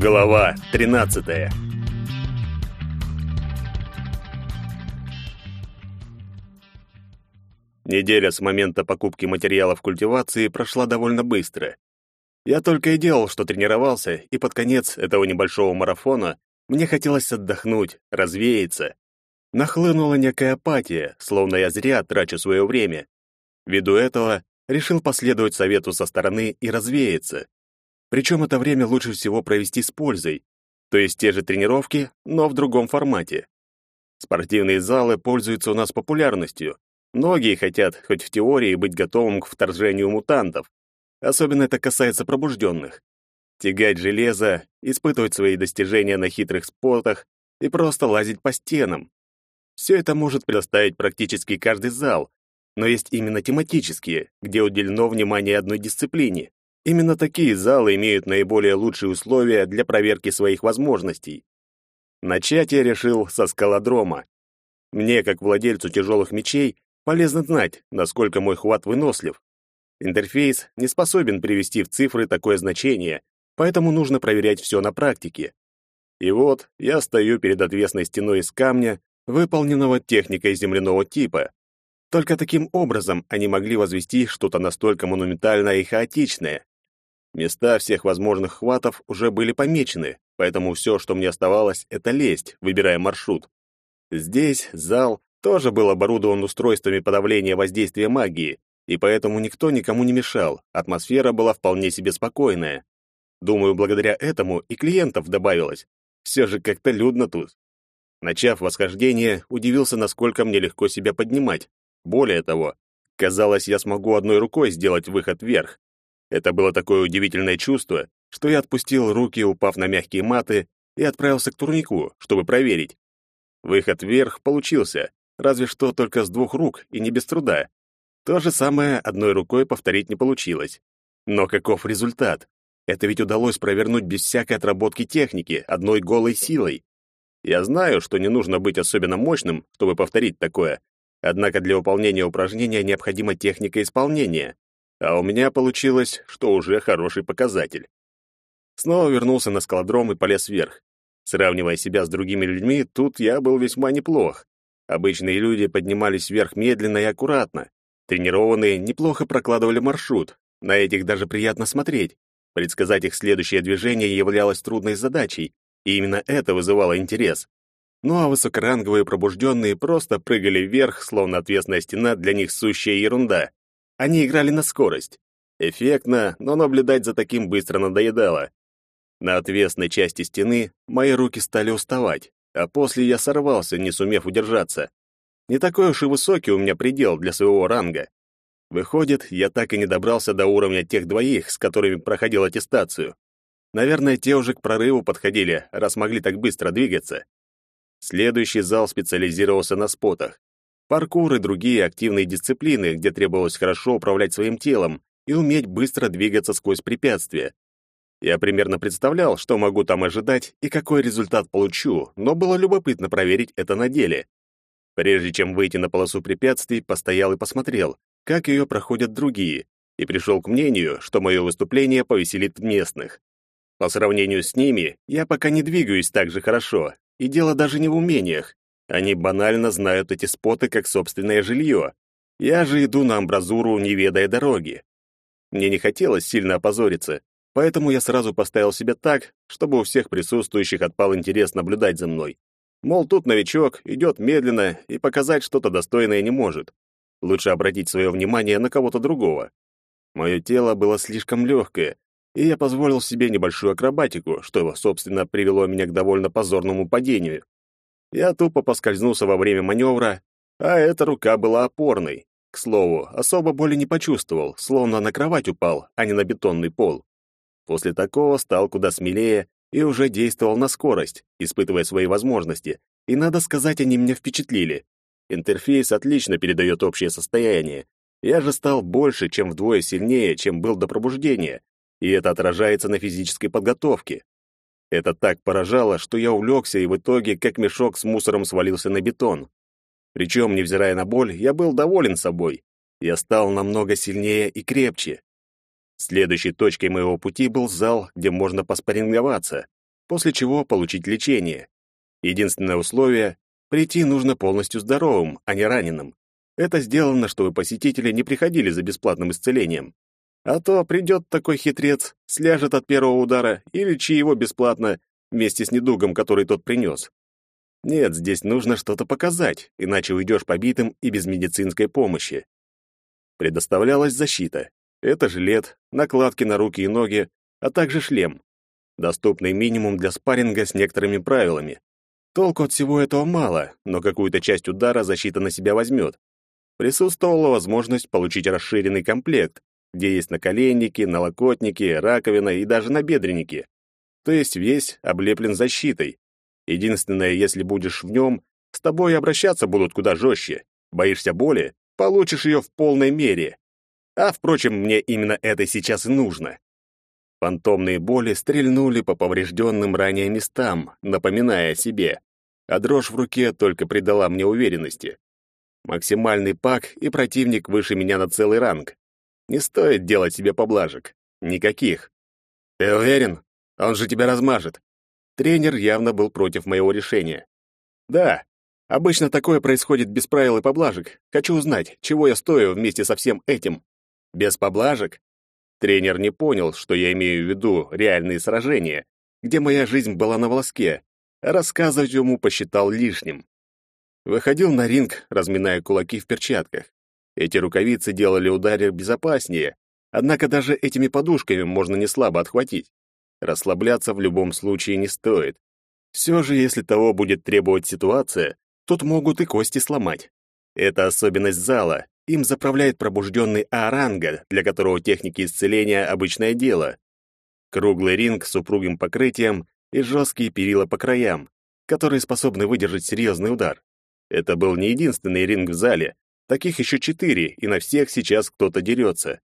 Глава 13. Неделя с момента покупки материалов культивации прошла довольно быстро. Я только и делал, что тренировался, и под конец этого небольшого марафона мне хотелось отдохнуть, развеяться. Нахлынула некая апатия, словно я зря трачу свое время. Ввиду этого решил последовать совету со стороны и развеяться. Причем это время лучше всего провести с пользой, то есть те же тренировки, но в другом формате. Спортивные залы пользуются у нас популярностью. Многие хотят, хоть в теории, быть готовым к вторжению мутантов. Особенно это касается пробужденных. Тягать железо, испытывать свои достижения на хитрых спотах и просто лазить по стенам. Все это может предоставить практически каждый зал, но есть именно тематические, где уделено внимание одной дисциплине. Именно такие залы имеют наиболее лучшие условия для проверки своих возможностей. Начать я решил со скалодрома. Мне, как владельцу тяжелых мечей, полезно знать, насколько мой хват вынослив. Интерфейс не способен привести в цифры такое значение, поэтому нужно проверять все на практике. И вот я стою перед отвесной стеной из камня, выполненного техникой земляного типа. Только таким образом они могли возвести что-то настолько монументальное и хаотичное. Места всех возможных хватов уже были помечены, поэтому все, что мне оставалось, это лезть, выбирая маршрут. Здесь зал тоже был оборудован устройствами подавления воздействия магии, и поэтому никто никому не мешал, атмосфера была вполне себе спокойная. Думаю, благодаря этому и клиентов добавилось. Все же как-то людно тут. Начав восхождение, удивился, насколько мне легко себя поднимать. Более того, казалось, я смогу одной рукой сделать выход вверх. Это было такое удивительное чувство, что я отпустил руки, упав на мягкие маты, и отправился к турнику, чтобы проверить. Выход вверх получился, разве что только с двух рук и не без труда. То же самое одной рукой повторить не получилось. Но каков результат? Это ведь удалось провернуть без всякой отработки техники, одной голой силой. Я знаю, что не нужно быть особенно мощным, чтобы повторить такое, Однако для выполнения упражнения необходима техника исполнения, а у меня получилось, что уже хороший показатель. Снова вернулся на скалодром и полез вверх. Сравнивая себя с другими людьми, тут я был весьма неплох. Обычные люди поднимались вверх медленно и аккуратно. Тренированные неплохо прокладывали маршрут. На этих даже приятно смотреть. Предсказать их следующее движение являлось трудной задачей, и именно это вызывало интерес. Ну а высокоранговые пробужденные просто прыгали вверх, словно отвесная стена для них сущая ерунда. Они играли на скорость. Эффектно, но наблюдать за таким быстро надоедало. На отвесной части стены мои руки стали уставать, а после я сорвался, не сумев удержаться. Не такой уж и высокий у меня предел для своего ранга. Выходит, я так и не добрался до уровня тех двоих, с которыми проходил аттестацию. Наверное, те уже к прорыву подходили, раз могли так быстро двигаться. Следующий зал специализировался на спотах. Паркур и другие активные дисциплины, где требовалось хорошо управлять своим телом и уметь быстро двигаться сквозь препятствия. Я примерно представлял, что могу там ожидать и какой результат получу, но было любопытно проверить это на деле. Прежде чем выйти на полосу препятствий, постоял и посмотрел, как ее проходят другие, и пришел к мнению, что мое выступление повеселит местных. По сравнению с ними, я пока не двигаюсь так же хорошо, и дело даже не в умениях. Они банально знают эти споты как собственное жилье. Я же иду на амбразуру, не ведая дороги. Мне не хотелось сильно опозориться, поэтому я сразу поставил себя так, чтобы у всех присутствующих отпал интерес наблюдать за мной. Мол, тут новичок, идет медленно и показать что-то достойное не может. Лучше обратить свое внимание на кого-то другого. Мое тело было слишком легкое, и я позволил себе небольшую акробатику, что, собственно, привело меня к довольно позорному падению. Я тупо поскользнулся во время маневра, а эта рука была опорной. К слову, особо боли не почувствовал, словно на кровать упал, а не на бетонный пол. После такого стал куда смелее и уже действовал на скорость, испытывая свои возможности, и, надо сказать, они меня впечатлили. Интерфейс отлично передает общее состояние. Я же стал больше, чем вдвое сильнее, чем был до пробуждения, и это отражается на физической подготовке. Это так поражало, что я увлекся и в итоге, как мешок с мусором, свалился на бетон. Причем, невзирая на боль, я был доволен собой. Я стал намного сильнее и крепче. Следующей точкой моего пути был зал, где можно поспоринговаться. после чего получить лечение. Единственное условие — прийти нужно полностью здоровым, а не раненым. Это сделано, чтобы посетители не приходили за бесплатным исцелением. А то придет такой хитрец, сляжет от первого удара и лечи его бесплатно вместе с недугом, который тот принес. Нет, здесь нужно что-то показать, иначе уйдешь побитым и без медицинской помощи. Предоставлялась защита. Это жилет, накладки на руки и ноги, а также шлем. Доступный минимум для спарринга с некоторыми правилами. Толку от всего этого мало, но какую-то часть удара защита на себя возьмет. Присутствовала возможность получить расширенный комплект, где есть наколенники, налокотники, раковина и даже набедренники. То есть весь облеплен защитой. Единственное, если будешь в нем, с тобой обращаться будут куда жестче. Боишься боли? Получишь ее в полной мере. А, впрочем, мне именно это сейчас и нужно. Фантомные боли стрельнули по поврежденным ранее местам, напоминая о себе, а дрожь в руке только придала мне уверенности. Максимальный пак и противник выше меня на целый ранг. Не стоит делать себе поблажек. Никаких. Ты уверен? Он же тебя размажет. Тренер явно был против моего решения. Да, обычно такое происходит без правил и поблажек. Хочу узнать, чего я стою вместе со всем этим. Без поблажек? Тренер не понял, что я имею в виду реальные сражения, где моя жизнь была на волоске. Рассказывать ему посчитал лишним. Выходил на ринг, разминая кулаки в перчатках. Эти рукавицы делали удары безопаснее, однако даже этими подушками можно не слабо отхватить. Расслабляться в любом случае не стоит. Все же, если того будет требовать ситуация, тут могут и кости сломать. Это особенность зала, им заправляет пробужденный Аранга, для которого техники исцеления — обычное дело. Круглый ринг с упругим покрытием и жесткие перила по краям, которые способны выдержать серьезный удар. Это был не единственный ринг в зале, таких еще четыре, и на всех сейчас кто-то дерется.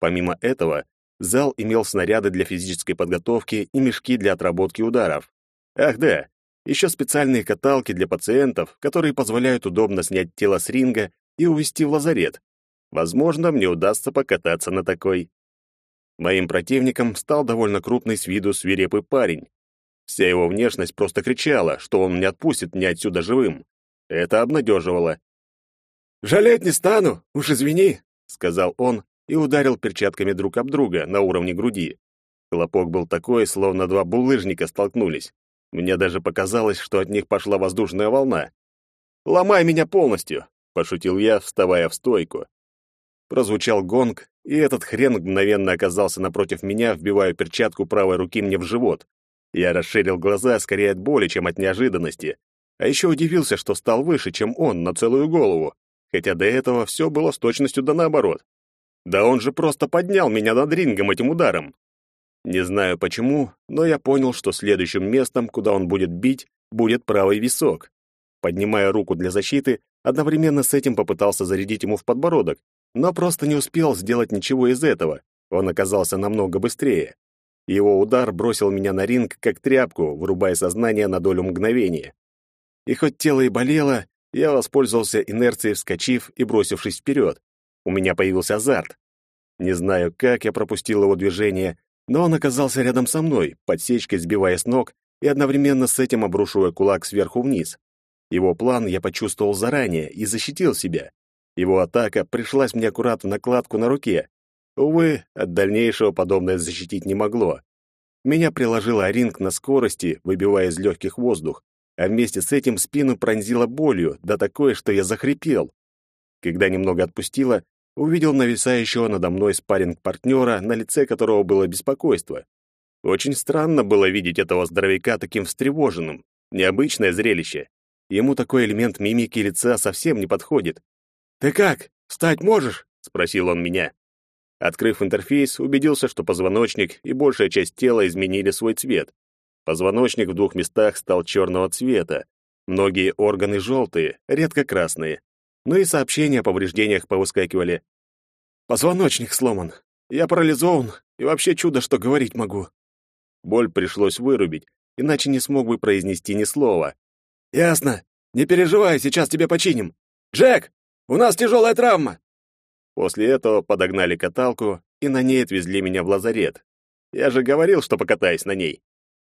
Помимо этого, зал имел снаряды для физической подготовки и мешки для отработки ударов. Ах да, еще специальные каталки для пациентов, которые позволяют удобно снять тело с ринга и увезти в лазарет. Возможно, мне удастся покататься на такой. Моим противником стал довольно крупный с виду свирепый парень. Вся его внешность просто кричала, что он не отпустит меня отсюда живым. Это обнадеживало. «Жалеть не стану, уж извини», — сказал он и ударил перчатками друг об друга на уровне груди. Хлопок был такой, словно два булыжника столкнулись. Мне даже показалось, что от них пошла воздушная волна. «Ломай меня полностью!» пошутил я, вставая в стойку. Прозвучал гонг, и этот хрен мгновенно оказался напротив меня, вбивая перчатку правой руки мне в живот. Я расширил глаза скорее от боли, чем от неожиданности. А еще удивился, что стал выше, чем он, на целую голову, хотя до этого все было с точностью да наоборот. Да он же просто поднял меня над рингом этим ударом. Не знаю почему, но я понял, что следующим местом, куда он будет бить, будет правый висок. Поднимая руку для защиты, Одновременно с этим попытался зарядить ему в подбородок, но просто не успел сделать ничего из этого. Он оказался намного быстрее. Его удар бросил меня на ринг, как тряпку, вырубая сознание на долю мгновения. И хоть тело и болело, я воспользовался инерцией, вскочив и бросившись вперед. У меня появился азарт. Не знаю, как я пропустил его движение, но он оказался рядом со мной, подсечкой сбивая с ног и одновременно с этим обрушивая кулак сверху вниз. Его план я почувствовал заранее и защитил себя. Его атака пришлась мне аккурат в накладку на руке. Увы, от дальнейшего подобное защитить не могло. Меня приложило ринг на скорости, выбивая из легких воздух, а вместе с этим спину пронзило болью, да такое, что я захрипел. Когда немного отпустило, увидел нависающего надо мной спарринг-партнера, на лице которого было беспокойство. Очень странно было видеть этого здоровяка таким встревоженным. Необычное зрелище. Ему такой элемент мимики лица совсем не подходит. «Ты как? Встать можешь?» — спросил он меня. Открыв интерфейс, убедился, что позвоночник и большая часть тела изменили свой цвет. Позвоночник в двух местах стал черного цвета. Многие органы желтые, редко красные. Ну и сообщения о повреждениях повыскакивали. «Позвоночник сломан. Я парализован, и вообще чудо, что говорить могу». Боль пришлось вырубить, иначе не смог бы произнести ни слова. «Ясно. Не переживай, сейчас тебе починим. Джек, у нас тяжелая травма!» После этого подогнали каталку и на ней отвезли меня в лазарет. Я же говорил, что покатаюсь на ней.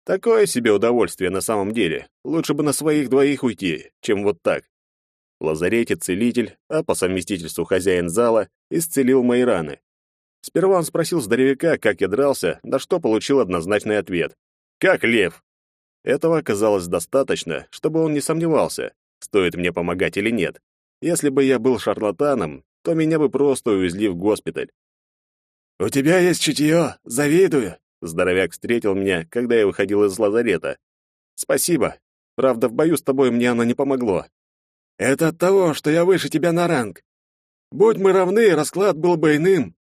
Такое себе удовольствие на самом деле. Лучше бы на своих двоих уйти, чем вот так. В лазарете целитель, а по совместительству хозяин зала, исцелил мои раны. Сперва он спросил здоровяка, как я дрался, на что получил однозначный ответ. «Как лев!» Этого оказалось достаточно, чтобы он не сомневался, стоит мне помогать или нет. Если бы я был шарлатаном, то меня бы просто увезли в госпиталь. «У тебя есть чутье, завидую!» Здоровяк встретил меня, когда я выходил из лазарета. «Спасибо. Правда, в бою с тобой мне оно не помогло». «Это от того, что я выше тебя на ранг. Будь мы равны, расклад был бы иным.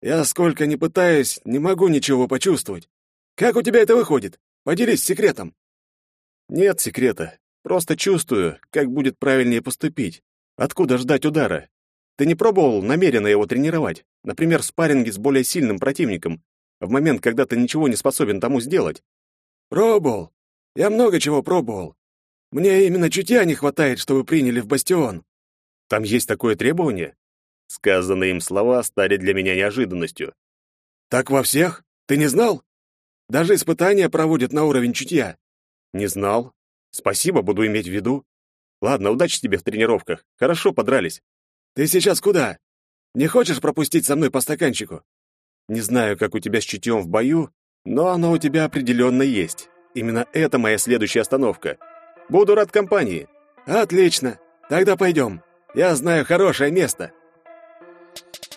Я сколько ни пытаюсь, не могу ничего почувствовать. Как у тебя это выходит? Поделись секретом». «Нет секрета. Просто чувствую, как будет правильнее поступить. Откуда ждать удара? Ты не пробовал намеренно его тренировать? Например, в спарринге с более сильным противником, в момент, когда ты ничего не способен тому сделать?» «Пробовал. Я много чего пробовал. Мне именно чутья не хватает, чтобы приняли в бастион». «Там есть такое требование?» Сказанные им слова стали для меня неожиданностью. «Так во всех? Ты не знал? Даже испытания проводят на уровень чутья». «Не знал. Спасибо, буду иметь в виду. Ладно, удачи тебе в тренировках. Хорошо подрались». «Ты сейчас куда? Не хочешь пропустить со мной по стаканчику?» Не знаю, как у тебя с чутьем в бою, но оно у тебя определенно есть. Именно это моя следующая остановка. Буду рад компании. Отлично. Тогда пойдем. Я знаю хорошее место. Thank you.